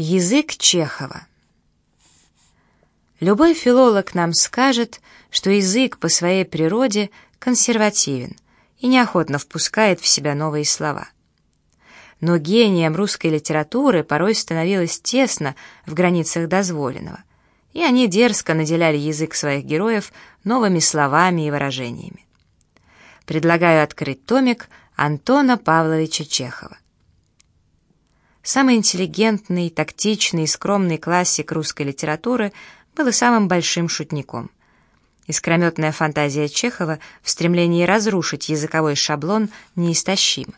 Язык Чехова Любой филолог нам скажет, что язык по своей природе консервативен и неохотно впускает в себя новые слова. Но гением русской литературы порой становилось тесно в границах дозволенного, и они дерзко наделяли язык своих героев новыми словами и выражениями. Предлагаю открыть томик Антона Павловича Чехова. Самый интеллигентный, тактичный и скромный классик русской литературы был и самым большим шутником. Искрометная фантазия Чехова в стремлении разрушить языковой шаблон неистощима.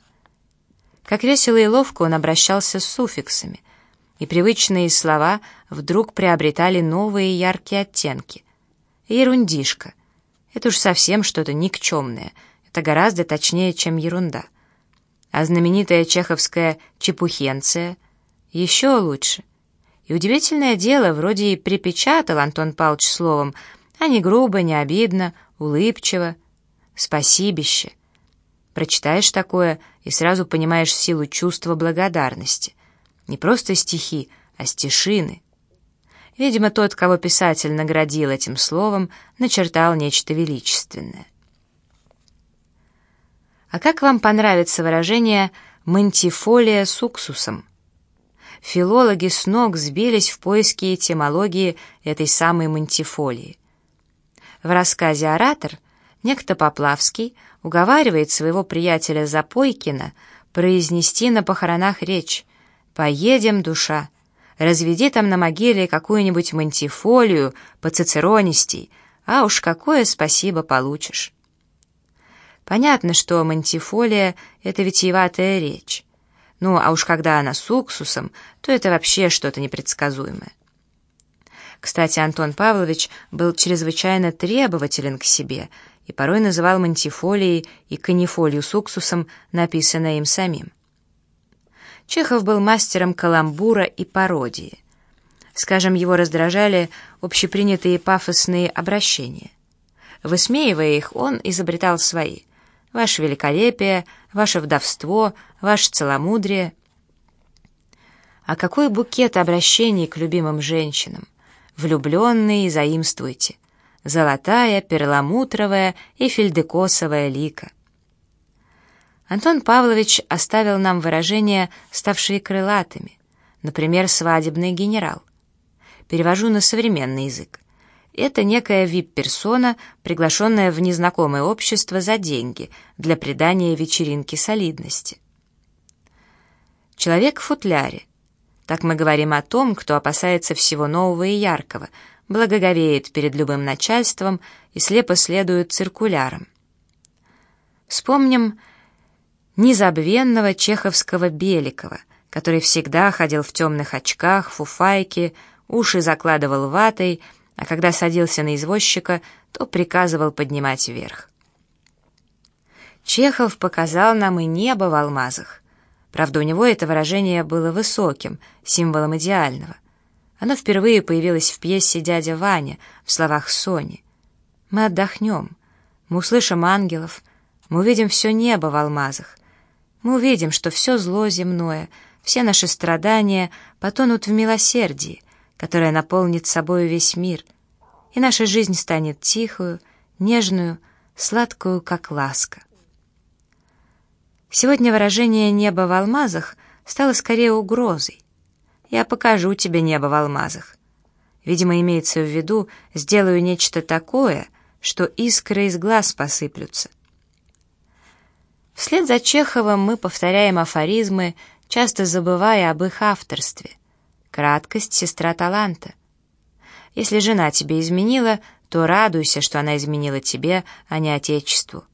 Как весело и ловко он обращался с суффиксами, и привычные слова вдруг приобретали новые яркие оттенки. Ерундишка. Это уж совсем что-то никчемное, это гораздо точнее, чем ерунда — а знаменитая чеховская «чепухенция» еще лучше. И удивительное дело, вроде и припечатал Антон Павлович словом, а не грубо, не обидно, улыбчиво. Спасибище. Прочитаешь такое и сразу понимаешь силу чувства благодарности. Не просто стихи, а стишины. Видимо, тот, кого писатель наградил этим словом, начертал нечто величественное. А как вам понравится выражение «мантифолия с уксусом»? Филологи с ног сбились в поиске этимологии этой самой мантифолии. В рассказе «Оратор» некто Поплавский уговаривает своего приятеля Запойкина произнести на похоронах речь «Поедем, душа, разведи там на могиле какую-нибудь мантифолию по цицеронистей, а уж какое спасибо получишь». Понятно, что мантифолия — это витиеватая речь. Ну, а уж когда она с уксусом, то это вообще что-то непредсказуемое. Кстати, Антон Павлович был чрезвычайно требователен к себе и порой называл мантифолией и канифолию с уксусом, написанное им самим. Чехов был мастером каламбура и пародии. Скажем, его раздражали общепринятые пафосные обращения. Высмеивая их, он изобретал свои — ваше великолепие, ваше вдовство, ваше целомудрие. А какой букет обращений к любимым женщинам! Влюбленные заимствуйте. Золотая, перламутровая и фельдекосовая лика. Антон Павлович оставил нам выражения, ставшие крылатыми. Например, «свадебный генерал». Перевожу на современный язык. Это некая вип-персона, приглашенная в незнакомое общество за деньги для придания вечеринке солидности. Человек в футляре. Так мы говорим о том, кто опасается всего нового и яркого, благоговеет перед любым начальством и слепо следует циркулярам. Вспомним незабвенного чеховского Беликова, который всегда ходил в темных очках, фуфайке, уши закладывал ватой, а когда садился на извозчика, то приказывал поднимать вверх. Чехов показал нам и небо в алмазах. Правда, у него это выражение было высоким, символом идеального. Оно впервые появилось в пьесе «Дядя Ваня» в словах Сони. «Мы отдохнем, мы услышим ангелов, мы увидим все небо в алмазах, мы увидим, что все зло земное, все наши страдания потонут в милосердии, которая наполнит собою весь мир, и наша жизнь станет тихую, нежную, сладкую, как ласка. Сегодня выражение «небо в алмазах» стало скорее угрозой. Я покажу тебе небо в алмазах. Видимо, имеется в виду, сделаю нечто такое, что искры из глаз посыплются. Вслед за Чеховым мы повторяем афоризмы, часто забывая об их авторстве. Краткость — сестра таланта. Если жена тебе изменила, то радуйся, что она изменила тебе, а не отечеству.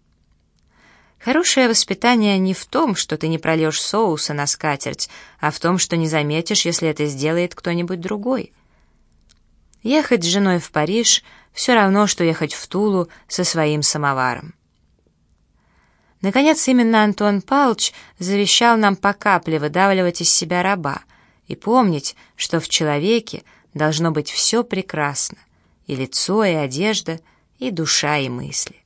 Хорошее воспитание не в том, что ты не прольешь соуса на скатерть, а в том, что не заметишь, если это сделает кто-нибудь другой. Ехать с женой в Париж — все равно, что ехать в Тулу со своим самоваром. Наконец, именно Антон Павлович завещал нам по капле выдавливать из себя раба — и помнить, что в человеке должно быть все прекрасно, и лицо, и одежда, и душа, и мысли.